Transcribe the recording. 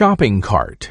shopping cart.